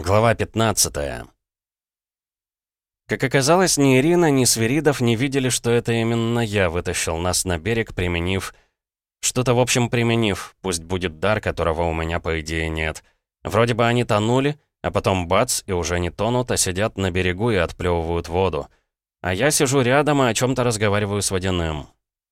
Глава 15 Как оказалось, ни Ирина, ни Свиридов не видели, что это именно я вытащил нас на берег, применив... Что-то, в общем, применив, пусть будет дар, которого у меня, по идее, нет. Вроде бы они тонули, а потом бац, и уже не тонут, а сидят на берегу и отплевывают воду. А я сижу рядом и о чем то разговариваю с водяным.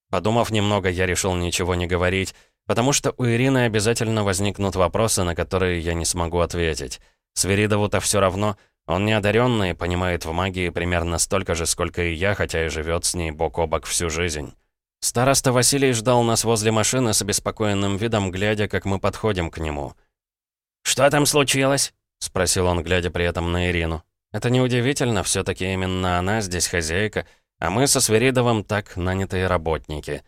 Подумав немного, я решил ничего не говорить, потому что у Ирины обязательно возникнут вопросы, на которые я не смогу ответить. Свиридову-то все равно, он неодаренный, понимает в магии примерно столько же, сколько и я, хотя и живет с ней бок о бок всю жизнь. Староста Василий ждал нас возле машины с обеспокоенным видом, глядя, как мы подходим к нему. «Что там случилось?» — спросил он, глядя при этом на Ирину. «Это неудивительно, все таки именно она здесь хозяйка, а мы со Свиридовым так нанятые работники».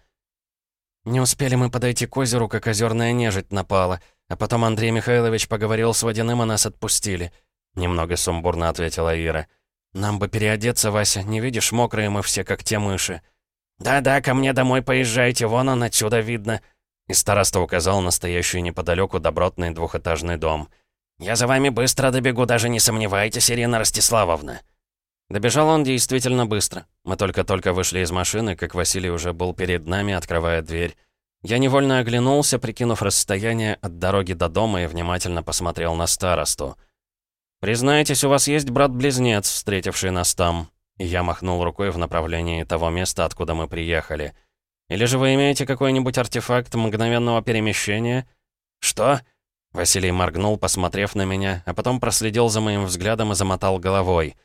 «Не успели мы подойти к озеру, как озерная нежить напала», а потом Андрей Михайлович поговорил с Водяным, а нас отпустили. Немного сумбурно ответила Ира. «Нам бы переодеться, Вася. Не видишь, мокрые мы все, как те мыши». «Да-да, ко мне домой поезжайте, вон он отсюда видно». И староста указал настоящий неподалеку добротный двухэтажный дом. «Я за вами быстро добегу, даже не сомневайтесь, Ирина Ростиславовна». Добежал он действительно быстро. Мы только-только вышли из машины, как Василий уже был перед нами, открывая дверь. Я невольно оглянулся, прикинув расстояние от дороги до дома и внимательно посмотрел на старосту. «Признайтесь, у вас есть брат-близнец, встретивший нас там?» И я махнул рукой в направлении того места, откуда мы приехали. «Или же вы имеете какой-нибудь артефакт мгновенного перемещения?» «Что?» Василий моргнул, посмотрев на меня, а потом проследил за моим взглядом и замотал головой.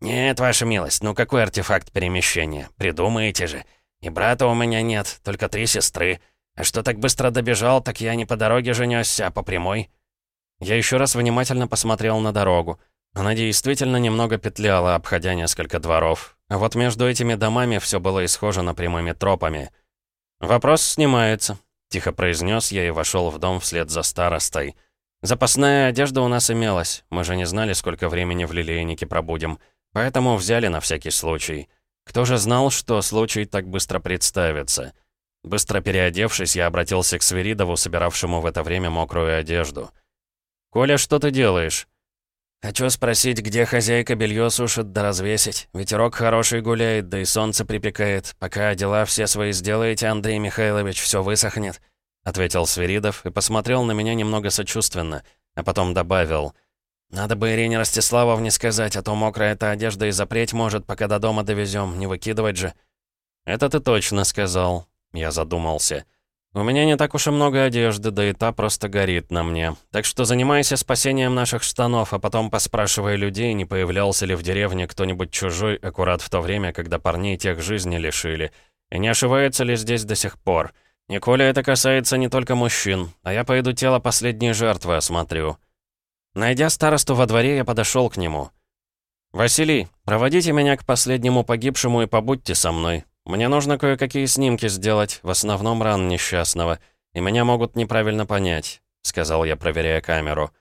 «Нет, ваша милость, ну какой артефакт перемещения? Придумаете же. И брата у меня нет, только три сестры. А что так быстро добежал, так я не по дороге же нёсся, а по прямой». Я еще раз внимательно посмотрел на дорогу. Она действительно немного петляла, обходя несколько дворов. А вот между этими домами все было исхожено прямыми тропами. «Вопрос снимается», — тихо произнес я и вошел в дом вслед за старостой. «Запасная одежда у нас имелась. Мы же не знали, сколько времени в лилейнике пробудем. Поэтому взяли на всякий случай». Кто же знал, что случай так быстро представится? Быстро переодевшись, я обратился к Свиридову, собиравшему в это время мокрую одежду. «Коля, что ты делаешь?» «Хочу спросить, где хозяйка белье сушит да развесить. Ветерок хороший гуляет, да и солнце припекает. Пока дела все свои сделаете, Андрей Михайлович, все высохнет», — ответил Свиридов и посмотрел на меня немного сочувственно, а потом добавил — «Надо бы Ирине Ростиславовне сказать, а то мокрая эта одежда и запреть может, пока до дома довезем, не выкидывать же». «Это ты точно сказал», — я задумался. «У меня не так уж и много одежды, да и та просто горит на мне. Так что занимайся спасением наших штанов, а потом поспрашивай людей, не появлялся ли в деревне кто-нибудь чужой аккурат в то время, когда парней тех жизни лишили. И не ошивается ли здесь до сих пор. И это касается не только мужчин, а я пойду тело последней жертвы осмотрю». Найдя старосту во дворе, я подошел к нему. «Василий, проводите меня к последнему погибшему и побудьте со мной. Мне нужно кое-какие снимки сделать, в основном ран несчастного, и меня могут неправильно понять», — сказал я, проверяя камеру.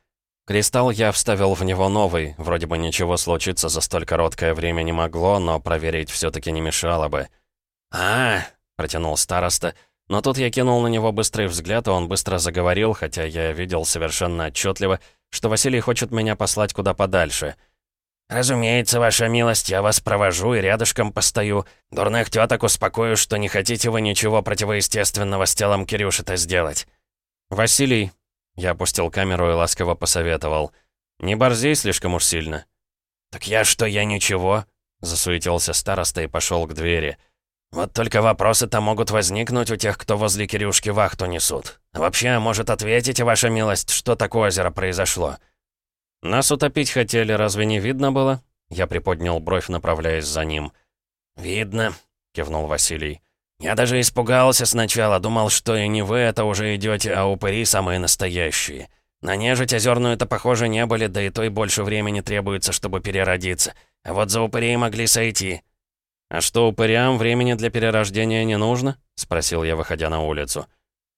Кристалл я вставил в него новый, вроде бы ничего случиться за столь короткое время не могло, но проверить все таки не мешало бы. а, протянул староста, но тут я кинул на него быстрый взгляд, и он быстро заговорил, хотя я видел совершенно отчетливо, что Василий хочет меня послать куда подальше. «Разумеется, ваша милость, я вас провожу и рядышком постою. Дурных теток успокою, что не хотите вы ничего противоестественного с телом Кирюши-то сделать». «Василий», — я опустил камеру и ласково посоветовал, «не борзей слишком уж сильно». «Так я что, я ничего?» — засуетился староста и пошел к двери. «Вот только вопросы-то могут возникнуть у тех, кто возле Кирюшки вахту несут. вообще, может, ответите, ваша милость, что так у озера произошло?» «Нас утопить хотели, разве не видно было?» Я приподнял бровь, направляясь за ним. «Видно», — кивнул Василий. «Я даже испугался сначала, думал, что и не вы это уже идете, а упыри самые настоящие. На нежить озерную-то, похоже, не были, да и той больше времени требуется, чтобы переродиться. А вот за упырей могли сойти». «А что, упырям времени для перерождения не нужно?» — спросил я, выходя на улицу.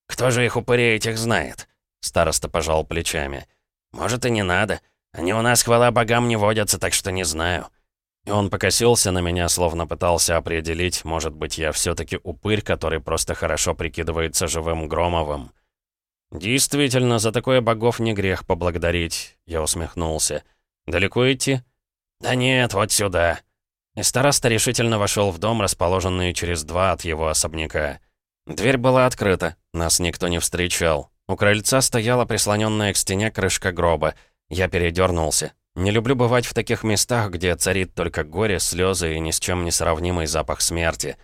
«Кто же их упырей этих знает?» Староста пожал плечами. «Может, и не надо. Они у нас, хвала богам, не водятся, так что не знаю». И он покосился на меня, словно пытался определить, может быть, я все таки упырь, который просто хорошо прикидывается живым Громовым. «Действительно, за такое богов не грех поблагодарить», — я усмехнулся. «Далеко идти?» «Да нет, вот сюда». И староста решительно вошел в дом, расположенный через два от его особняка. Дверь была открыта, нас никто не встречал. У крыльца стояла прислоненная к стене крышка гроба. Я передернулся. Не люблю бывать в таких местах, где царит только горе, слезы и ни с чем не сравнимый запах смерти.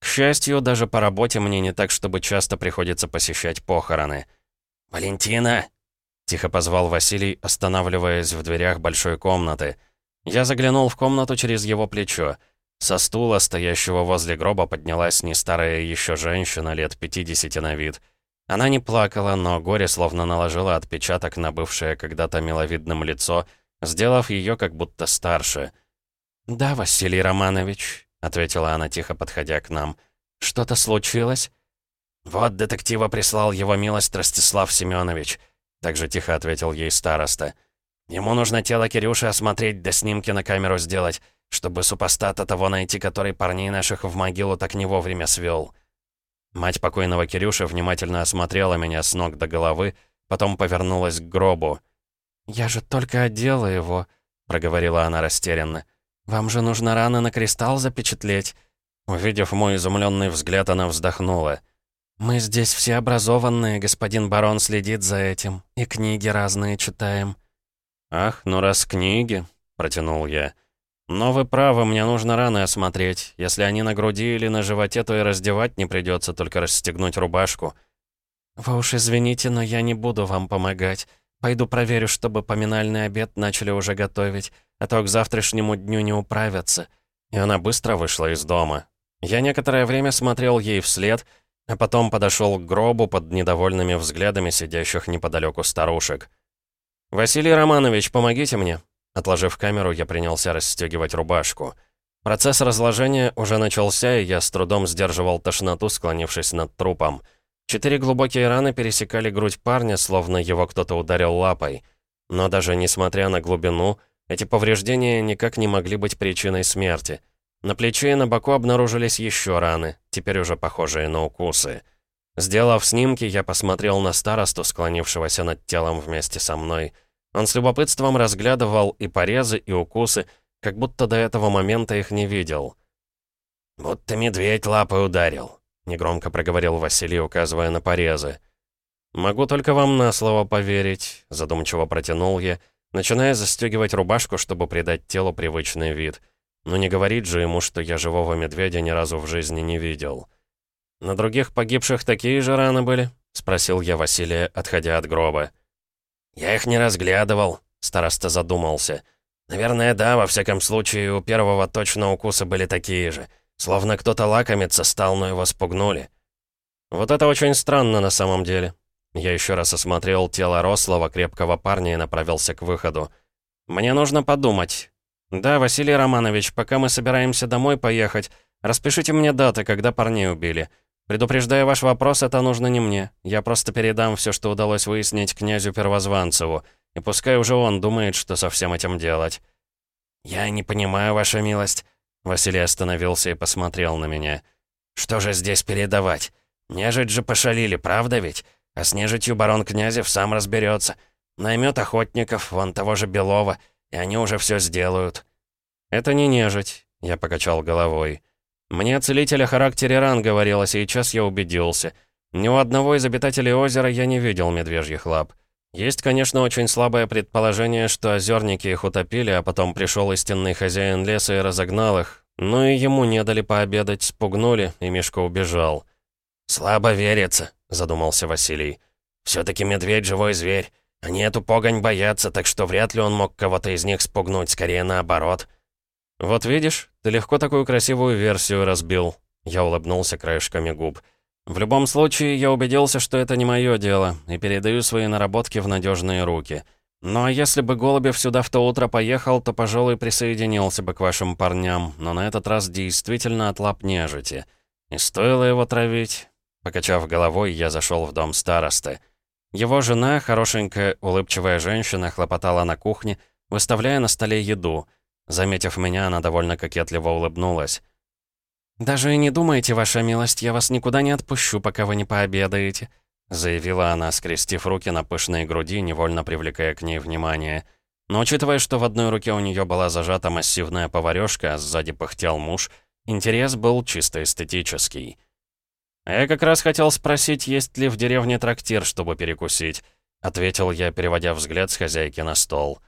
К счастью, даже по работе мне не так, чтобы часто приходится посещать похороны. «Валентина!» — тихо позвал Василий, останавливаясь в дверях большой комнаты. Я заглянул в комнату через его плечо. Со стула, стоящего возле гроба, поднялась не старая еще женщина, лет 50 на вид — она не плакала, но горе словно наложило отпечаток на бывшее когда-то миловидным лицо, сделав ее как будто старше. «Да, Василий Романович», — ответила она, тихо подходя к нам. «Что-то случилось?» «Вот детектива прислал его милость Ростислав Семенович», — также тихо ответил ей староста. «Ему нужно тело Кирюши осмотреть, да снимки на камеру сделать, чтобы супостата того найти, который парней наших в могилу так не вовремя свел». Мать покойного Кирюши внимательно осмотрела меня с ног до головы, потом повернулась к гробу. «Я же только одела его», — проговорила она растерянно. «Вам же нужно раны на кристалл запечатлеть». Увидев мой изумленный взгляд, она вздохнула. «Мы здесь все образованные, господин барон следит за этим, и книги разные читаем». «Ах, ну раз книги», — протянул я. «Но вы правы, мне нужно раны осмотреть. Если они на груди или на животе, то и раздевать не придется, только расстегнуть рубашку». «Вы уж извините, но я не буду вам помогать. Пойду проверю, чтобы поминальный обед начали уже готовить, а то к завтрашнему дню не управятся». И она быстро вышла из дома. Я некоторое время смотрел ей вслед, а потом подошел к гробу под недовольными взглядами сидящих неподалеку старушек. «Василий Романович, помогите мне!» Отложив камеру, я принялся расстегивать рубашку. Процесс разложения уже начался, и я с трудом сдерживал тошноту, склонившись над трупом. Четыре глубокие раны пересекали грудь парня, словно его кто-то ударил лапой. Но даже несмотря на глубину, эти повреждения никак не могли быть причиной смерти. На плече и на боку обнаружились еще раны, теперь уже похожие на укусы. Сделав снимки, я посмотрел на старосту, склонившегося над телом вместе со мной — он с любопытством разглядывал и порезы, и укусы, как будто до этого момента их не видел. «Будто медведь лапой ударил», — негромко проговорил Василий, указывая на порезы. «Могу только вам на слово поверить», — задумчиво протянул я, начиная застегивать рубашку, чтобы придать телу привычный вид. Но не говорить же ему, что я живого медведя ни разу в жизни не видел. «На других погибших такие же раны были?» — спросил я Василия, отходя от гроба. «Я их не разглядывал», — староста задумался. «Наверное, да, во всяком случае, у первого точно укусы были такие же. Словно кто-то лакомиться стал, но его спугнули». «Вот это очень странно на самом деле». Я еще раз осмотрел тело рослого, крепкого парня и направился к выходу. «Мне нужно подумать. Да, Василий Романович, пока мы собираемся домой поехать, распишите мне даты, когда парней убили. Предупреждая ваш вопрос, это нужно не мне. Я просто передам все, что удалось выяснить князю Первозванцеву, и пускай уже он думает, что со всем этим делать». «Я не понимаю, ваша милость». Василий остановился и посмотрел на меня. «Что же здесь передавать? Нежить же пошалили, правда ведь? А с нежитью барон Князев сам разберется. Наймет охотников, вон того же Белова, и они уже все сделают». «Это не нежить», — я покачал головой. Мне целитель о характере ран говорил, а сейчас я убедился. Ни у одного из обитателей озера я не видел медвежьих лап. Есть, конечно, очень слабое предположение, что озерники их утопили, а потом пришел истинный хозяин леса и разогнал их. Но и ему не дали пообедать, спугнули, и Мишка убежал. «Слабо верится», — задумался Василий. «Все-таки медведь — живой зверь. Они эту погонь боятся, так что вряд ли он мог кого-то из них спугнуть, скорее наоборот». «Вот видишь, ты легко такую красивую версию разбил», — я улыбнулся краешками губ. «В любом случае, я убедился, что это не мое дело, и передаю свои наработки в надежные руки. Ну а если бы Голубев сюда в то утро поехал, то, пожалуй, присоединился бы к вашим парням, но на этот раз действительно от лап нежити. И стоило его травить...» Покачав головой, я зашел в дом старосты. Его жена, хорошенькая, улыбчивая женщина, хлопотала на кухне, выставляя на столе еду — Заметив меня, она довольно кокетливо улыбнулась. «Даже и не думайте, ваша милость, я вас никуда не отпущу, пока вы не пообедаете. заявила она, скрестив руки на пышной груди, невольно привлекая к ней внимание. Но учитывая, что в одной руке у нее была зажата массивная поварёшка, а сзади пыхтел муж, интерес был чисто эстетический. «А я как раз хотел спросить, есть ли в деревне трактир, чтобы перекусить», ответил я, переводя взгляд с хозяйки на стол.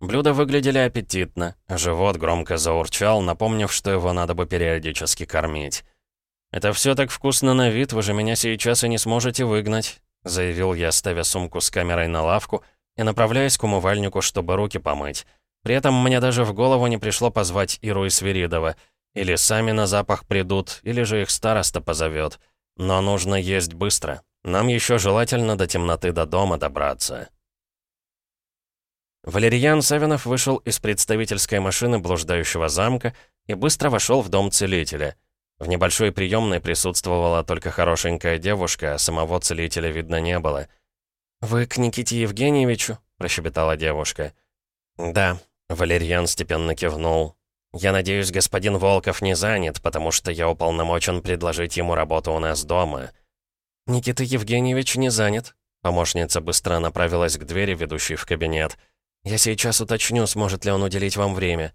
Блюда выглядели аппетитно, живот громко заурчал, напомнив, что его надо бы периодически кормить. «Это все так вкусно на вид, вы же меня сейчас и не сможете выгнать», заявил я, ставя сумку с камерой на лавку и направляясь к умывальнику, чтобы руки помыть. При этом мне даже в голову не пришло позвать Иру и Свиридова. Или сами на запах придут, или же их староста позовет. Но нужно есть быстро. Нам еще желательно до темноты до дома добраться. Валерьян Савинов вышел из представительской машины блуждающего замка и быстро вошел в дом целителя. В небольшой приемной присутствовала только хорошенькая девушка, а самого целителя видно не было. «Вы к Никите Евгеньевичу?» – прощебетала девушка. «Да», – Валерьян степенно кивнул. «Я надеюсь, господин Волков не занят, потому что я уполномочен предложить ему работу у нас дома». «Никита Евгеньевич не занят». Помощница быстро направилась к двери, ведущей в кабинет. «Я сейчас уточню, сможет ли он уделить вам время».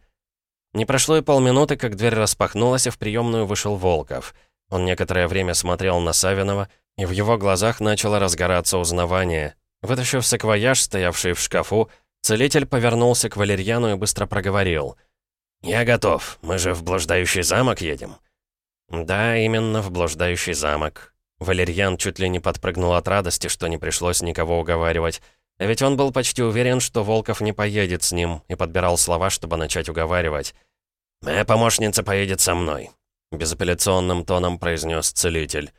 Не прошло и полминуты, как дверь распахнулась, и в приемную вышел Волков. Он некоторое время смотрел на Савинова, и в его глазах начало разгораться узнавание. Вытащив саквояж, стоявший в шкафу, целитель повернулся к Валерьяну и быстро проговорил. «Я готов. Мы же в блуждающий замок едем». «Да, именно в блуждающий замок». Валерьян чуть ли не подпрыгнул от радости, что не пришлось никого уговаривать. А ведь он был почти уверен, что Волков не поедет с ним, и подбирал слова, чтобы начать уговаривать. «Моя помощница поедет со мной», — безапелляционным тоном произнес целитель.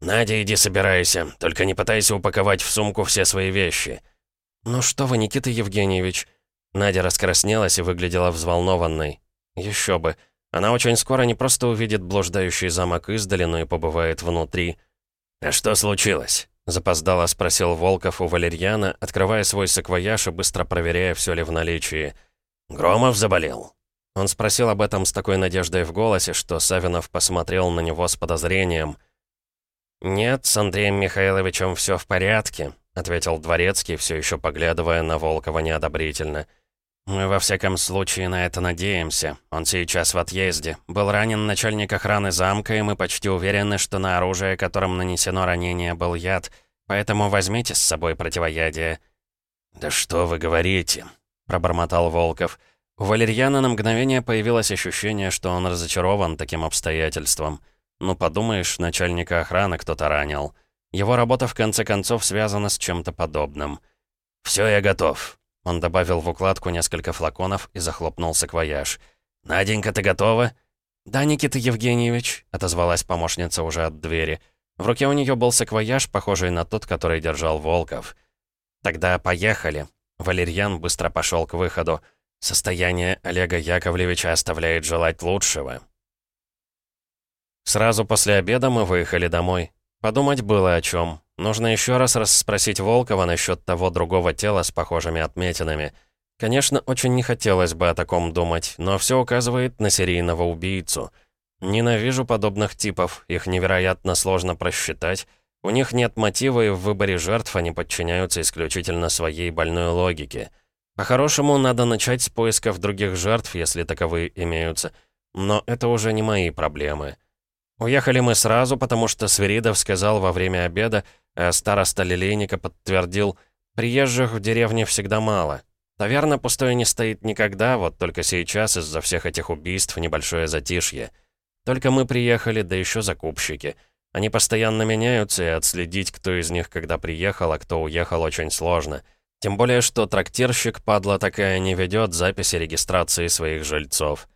«Надя, иди собирайся, только не пытайся упаковать в сумку все свои вещи». «Ну что вы, Никита Евгеньевич?» Надя раскраснелась и выглядела взволнованной. Еще бы. Она очень скоро не просто увидит блуждающий замок издали, но и побывает внутри. «А что случилось?» Запоздало спросил Волков у Валерьяна, открывая свой саквояж и быстро проверяя, все ли в наличии. «Громов заболел?» Он спросил об этом с такой надеждой в голосе, что Савинов посмотрел на него с подозрением. «Нет, с Андреем Михайловичем все в порядке», — ответил Дворецкий, все еще поглядывая на Волкова неодобрительно. «Мы во всяком случае на это надеемся. Он сейчас в отъезде. Был ранен начальник охраны замка, и мы почти уверены, что на оружие, которым нанесено ранение, был яд. Поэтому возьмите с собой противоядие». «Да что вы говорите?» — пробормотал Волков. У Валерьяна на мгновение появилось ощущение, что он разочарован таким обстоятельством. Ну, подумаешь, начальника охраны кто-то ранил. Его работа, в конце концов, связана с чем-то подобным. «Все, я готов», он добавил в укладку несколько флаконов и захлопнул саквояж. «Наденька, ты готова?» «Да, Никита Евгеньевич», — отозвалась помощница уже от двери. В руке у нее был саквояж, похожий на тот, который держал Волков. «Тогда поехали». Валерьян быстро пошел к выходу. Состояние Олега Яковлевича оставляет желать лучшего. Сразу после обеда мы выехали домой. Подумать было о чем. Нужно еще раз расспросить Волкова насчет того другого тела с похожими отметинами. Конечно, очень не хотелось бы о таком думать, но все указывает на серийного убийцу. Ненавижу подобных типов, их невероятно сложно просчитать. У них нет мотива, и в выборе жертв они подчиняются исключительно своей больной логике. По-хорошему, надо начать с поисков других жертв, если таковые имеются. Но это уже не мои проблемы. Уехали мы сразу, потому что Свиридов сказал во время обеда, а староста Лилейника подтвердил, приезжих в деревне всегда мало. Таверна пустой не стоит никогда, вот только сейчас из-за всех этих убийств небольшое затишье. Только мы приехали, да еще закупщики. Они постоянно меняются, и отследить, кто из них когда приехал, а кто уехал, очень сложно. Тем более, что трактирщик, падла такая, не ведет записи регистрации своих жильцов.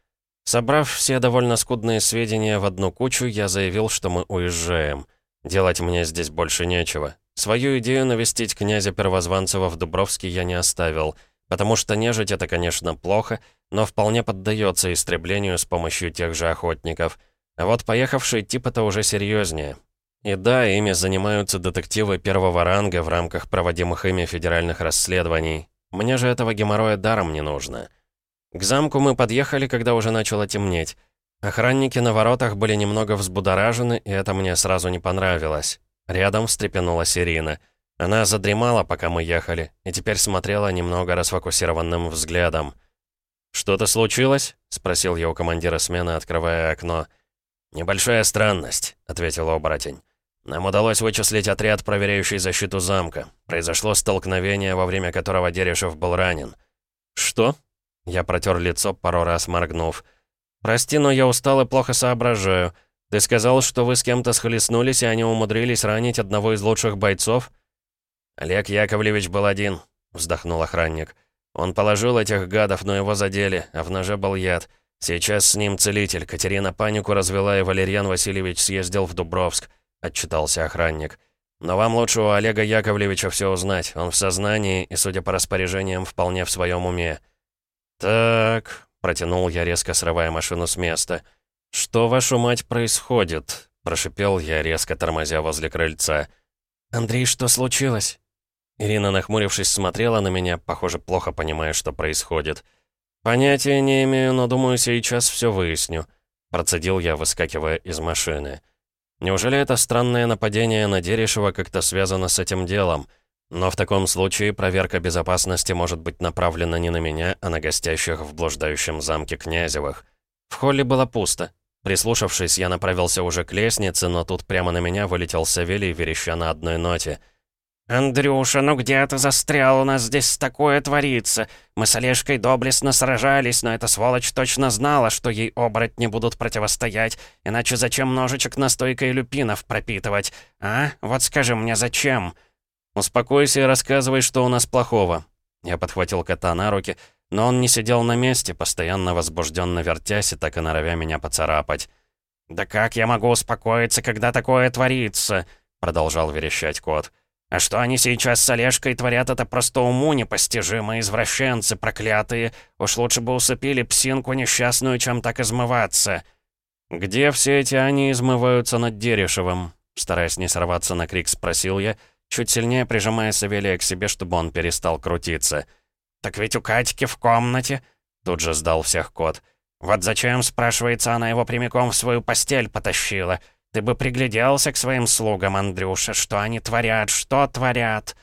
Собрав все довольно скудные сведения в одну кучу, я заявил, что мы уезжаем. Делать мне здесь больше нечего. Свою идею навестить князя Первозванцева в Дубровске я не оставил, потому что нежить это, конечно, плохо, но вполне поддается истреблению с помощью тех же охотников. А вот поехавший тип это уже серьезнее. И да, ими занимаются детективы первого ранга в рамках проводимых ими федеральных расследований. Мне же этого геморроя даром не нужно. К замку мы подъехали, когда уже начало темнеть. Охранники на воротах были немного взбудоражены, и это мне сразу не понравилось. Рядом встрепенулась Ирина. Она задремала, пока мы ехали, и теперь смотрела немного расфокусированным взглядом. «Что-то случилось?» — спросил я у командира смены, открывая окно. «Небольшая странность», — ответил оборотень. «Нам удалось вычислить отряд, проверяющий защиту замка. Произошло столкновение, во время которого Дерешев был ранен». «Что?» Я протер лицо, пару раз моргнув. «Прости, но я устал и плохо соображаю. Ты сказал, что вы с кем-то схлестнулись, и они умудрились ранить одного из лучших бойцов?» «Олег Яковлевич был один», — вздохнул охранник. «Он положил этих гадов, но его задели, а в ноже был яд. Сейчас с ним целитель. Катерина панику развела, и Валерьян Васильевич съездил в Дубровск», — отчитался охранник. «Но вам лучше у Олега Яковлевича все узнать. Он в сознании и, судя по распоряжениям, вполне в своем уме». «Так», — протянул я, резко срывая машину с места. «Что, вашу мать, происходит?» — прошипел я, резко тормозя возле крыльца. «Андрей, что случилось?» Ирина, нахмурившись, смотрела на меня, похоже, плохо понимая, что происходит. «Понятия не имею, но думаю, сейчас все выясню», — процедил я, выскакивая из машины. «Неужели это странное нападение на Дерешева как-то связано с этим делом?» Но в таком случае проверка безопасности может быть направлена не на меня, а на гостящих в блуждающем замке Князевых. В холле было пусто. Прислушавшись, я направился уже к лестнице, но тут прямо на меня вылетел Савелий, вереща на одной ноте. «Андрюша, ну где ты застрял? У нас здесь такое творится. Мы с Олежкой доблестно сражались, но эта сволочь точно знала, что ей оборотни будут противостоять. Иначе зачем ножичек настойкой люпинов пропитывать? А? Вот скажи мне, зачем?» «Успокойся и рассказывай, что у нас плохого». Я подхватил кота на руки, но он не сидел на месте, постоянно возбужденно вертясь и так и норовя меня поцарапать. «Да как я могу успокоиться, когда такое творится?» Продолжал верещать кот. «А что они сейчас с Олежкой творят, это просто уму непостижимо, извращенцы проклятые. Уж лучше бы усыпили псинку несчастную, чем так измываться». «Где все эти они измываются над Дерешевым?» Стараясь не сорваться на крик, спросил я, чуть сильнее прижимая Савелия к себе, чтобы он перестал крутиться. «Так ведь у Катьки в комнате...» Тут же сдал всех кот. «Вот зачем, спрашивается, она его прямиком в свою постель потащила? Ты бы пригляделся к своим слугам, Андрюша, что они творят, что творят?»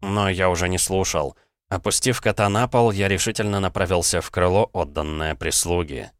Но я уже не слушал. Опустив кота на пол, я решительно направился в крыло, отданное прислуге.